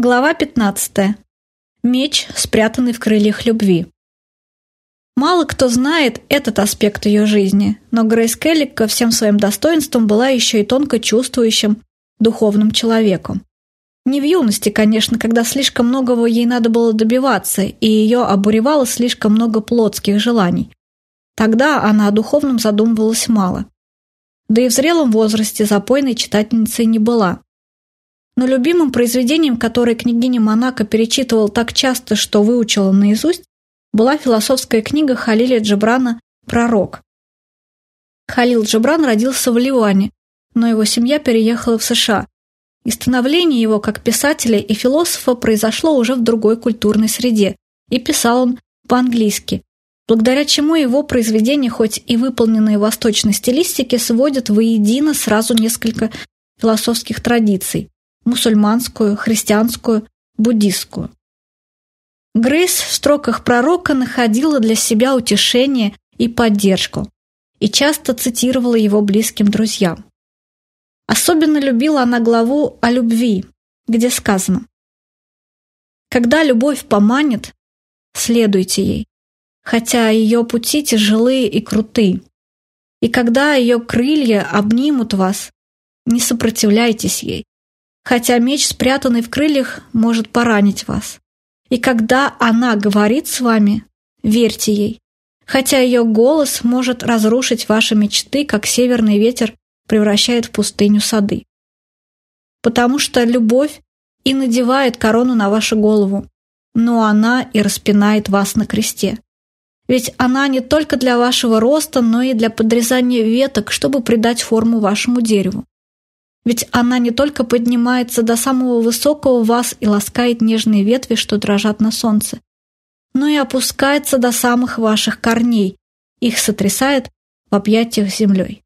Глава 15. Меч, спрятанный в крыльях любви. Мало кто знает этот аспект ее жизни, но Грейс Келли ко всем своим достоинствам была еще и тонко чувствующим, духовным человеком. Не в юности, конечно, когда слишком многого ей надо было добиваться, и ее обуревало слишком много плотских желаний. Тогда она о духовном задумывалась мало. Да и в зрелом возрасте запойной читательницей не была – но любимым произведением, которое княгиня Монако перечитывала так часто, что выучила наизусть, была философская книга Халиля Джебрана «Пророк». Халил Джебран родился в Ливане, но его семья переехала в США, и становление его как писателя и философа произошло уже в другой культурной среде, и писал он по-английски, благодаря чему его произведения, хоть и выполненные в восточной стилистике, сводят воедино сразу несколько философских традиций мусульманскую, христианскую, буддистскую. Грейс в строках пророка находила для себя утешение и поддержку и часто цитировала его близким друзьям. Особенно любила она главу о любви, где сказано «Когда любовь поманит, следуйте ей, хотя ее пути тяжелые и крутые, и когда ее крылья обнимут вас, не сопротивляйтесь ей, хотя меч, спрятанный в крыльях, может поранить вас. И когда она говорит с вами, верьте ей, хотя ее голос может разрушить ваши мечты, как северный ветер превращает в пустыню сады. Потому что любовь и надевает корону на вашу голову, но она и распинает вас на кресте. Ведь она не только для вашего роста, но и для подрезания веток, чтобы придать форму вашему дереву. Ведь она не только поднимается до самого высокого вас и ласкает нежные ветви, что дрожат на солнце, но и опускается до самых ваших корней, их сотрясает в объятиях землей.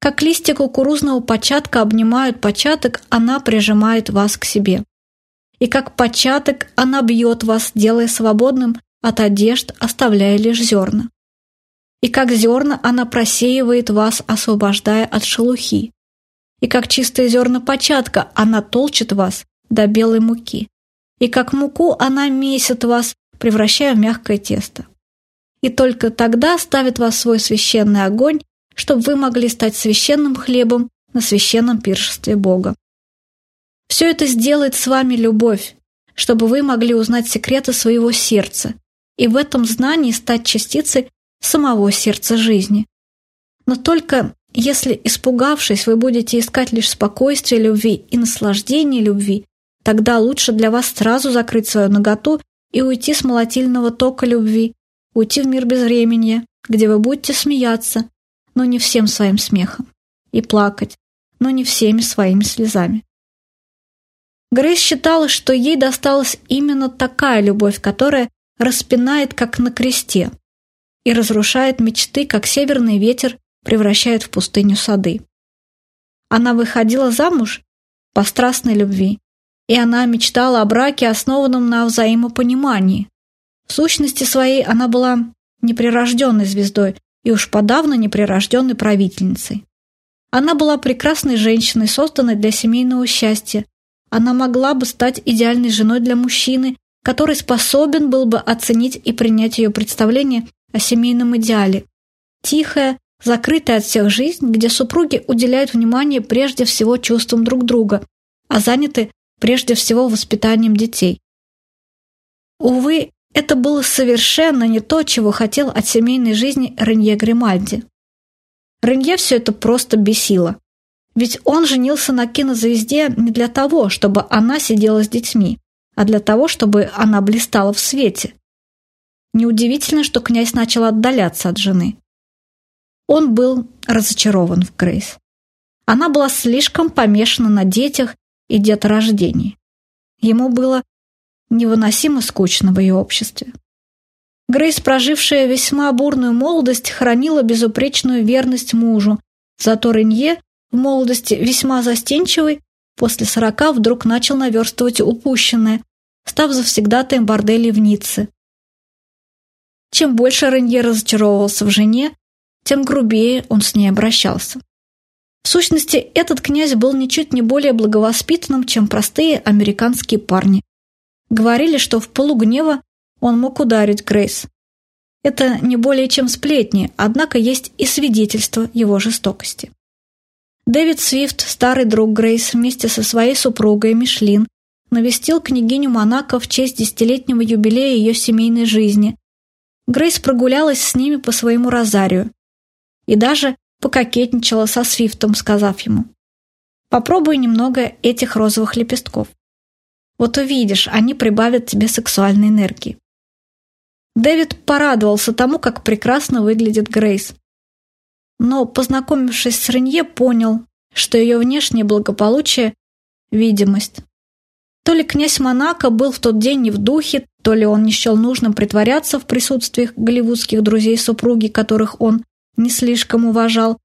Как листья кукурузного початка обнимают початок, она прижимает вас к себе. И как початок она бьет вас, делая свободным от одежд, оставляя лишь зерна. И как зерна она просеивает вас, освобождая от шелухи и как чистое зерна початка она толчет вас до белой муки, и как муку она месит вас, превращая в мягкое тесто. И только тогда ставит вас свой священный огонь, чтобы вы могли стать священным хлебом на священном пиршестве Бога. Все это сделает с вами любовь, чтобы вы могли узнать секреты своего сердца и в этом знании стать частицей самого сердца жизни. Но только если, испугавшись, вы будете искать лишь спокойствие любви и наслаждение любви, тогда лучше для вас сразу закрыть свою наготу и уйти с молотильного тока любви, уйти в мир безвременья, где вы будете смеяться, но не всем своим смехом, и плакать, но не всеми своими слезами. Грейс считала, что ей досталась именно такая любовь, которая распинает, как на кресте, и разрушает мечты, как северный ветер превращает в пустыню сады. Она выходила замуж по страстной любви, и она мечтала о браке, основанном на взаимопонимании. В сущности своей она была неприрожденной звездой и уж подавно неприрожденной правительницей. Она была прекрасной женщиной, созданной для семейного счастья. Она могла бы стать идеальной женой для мужчины, который способен был бы оценить и принять ее представление о семейном идеале. Тихая, закрытая от всех жизнь, где супруги уделяют внимание прежде всего чувствам друг друга, а заняты прежде всего воспитанием детей. Увы, это было совершенно не то, чего хотел от семейной жизни Ренье Гримальди. Ренье все это просто бесило. Ведь он женился на кинозвезде не для того, чтобы она сидела с детьми, а для того, чтобы она блистала в свете. Неудивительно, что князь начал отдаляться от жены. Он был разочарован в Грейс. Она была слишком помешана на детях и деторождении. Ему было невыносимо скучно в ее обществе. Грейс, прожившая весьма бурную молодость, хранила безупречную верность мужу, зато Ренье в молодости весьма застенчивый, после сорока вдруг начал наверстывать упущенное, став завсегдатаем борделей в Ницце. Чем больше Ренье разочаровывался в жене, тем грубее он с ней обращался. В сущности, этот князь был ничуть не более благовоспитанным, чем простые американские парни. Говорили, что в полугнева он мог ударить Грейс. Это не более чем сплетни, однако есть и свидетельство его жестокости. Дэвид Свифт, старый друг Грейс, вместе со своей супругой Мишлин, навестил княгиню Монако в честь десятилетнего юбилея ее семейной жизни. Грейс прогулялась с ними по своему розарию и даже пококетничала со Свифтом, сказав ему «Попробуй немного этих розовых лепестков. Вот увидишь, они прибавят тебе сексуальной энергии». Дэвид порадовался тому, как прекрасно выглядит Грейс. Но, познакомившись с Ренье, понял, что ее внешнее благополучие – видимость. То ли князь Монако был в тот день не в духе, то ли он не счел нужным притворяться в присутствии голливудских друзей супруги, которых он не слишком уважал.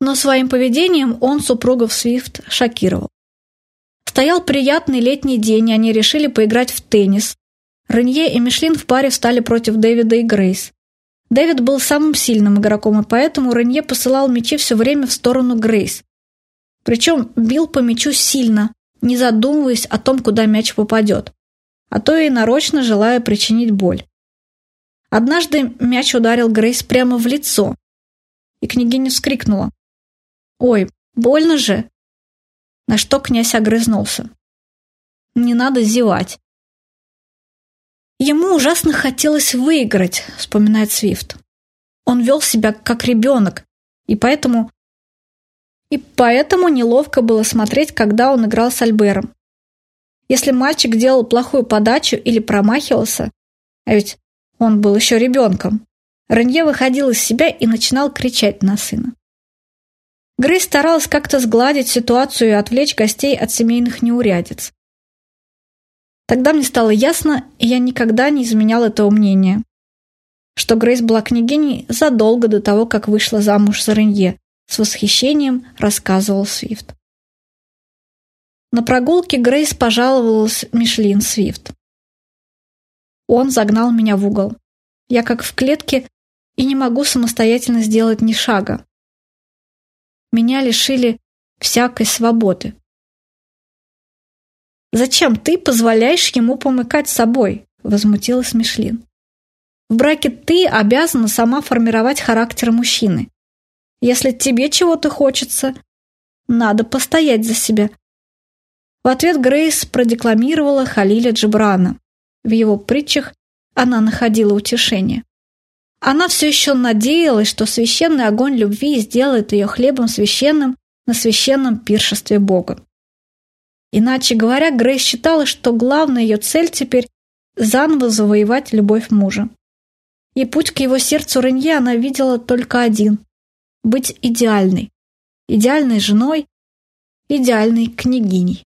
Но своим поведением он супругов Свифт шокировал. Стоял приятный летний день, и они решили поиграть в теннис. Ренье и Мишлин в паре встали против Дэвида и Грейс. Дэвид был самым сильным игроком, и поэтому Ренье посылал мячи все время в сторону Грейс. Причем бил по мячу сильно, не задумываясь о том, куда мяч попадет, а то и нарочно желая причинить боль. Однажды мяч ударил Грейс прямо в лицо, и княгиня вскрикнула. «Ой, больно же!» На что князь огрызнулся. «Не надо зевать». Ему ужасно хотелось выиграть, вспоминает Свифт. Он вел себя как ребенок, и поэтому и поэтому неловко было смотреть, когда он играл с Альбером. Если мальчик делал плохую подачу или промахивался, а ведь он был еще ребенком, Ренье выходил из себя и начинал кричать на сына. Грейс старалась как-то сгладить ситуацию и отвлечь гостей от семейных неурядиц. Тогда мне стало ясно, и я никогда не изменял этого мнения, что Грейс была княгиней задолго до того, как вышла замуж за Ренье, с восхищением рассказывал Свифт. На прогулке Грейс пожаловалась Мишлин Свифт. Он загнал меня в угол. Я как в клетке и не могу самостоятельно сделать ни шага. Меня лишили всякой свободы. «Зачем ты позволяешь ему помыкать собой?» – возмутилась Мишлин. «В браке ты обязана сама формировать характер мужчины. Если тебе чего-то хочется, надо постоять за себя. В ответ Грейс продекламировала Халиля Джибрана. В его притчах она находила утешение. Она все еще надеялась, что священный огонь любви сделает ее хлебом священным на священном пиршестве Бога. Иначе говоря, Грейс считала, что главная ее цель теперь заново завоевать любовь мужа. И путь к его сердцу Ренье она видела только один быть идеальной, идеальной женой, идеальной княгиней.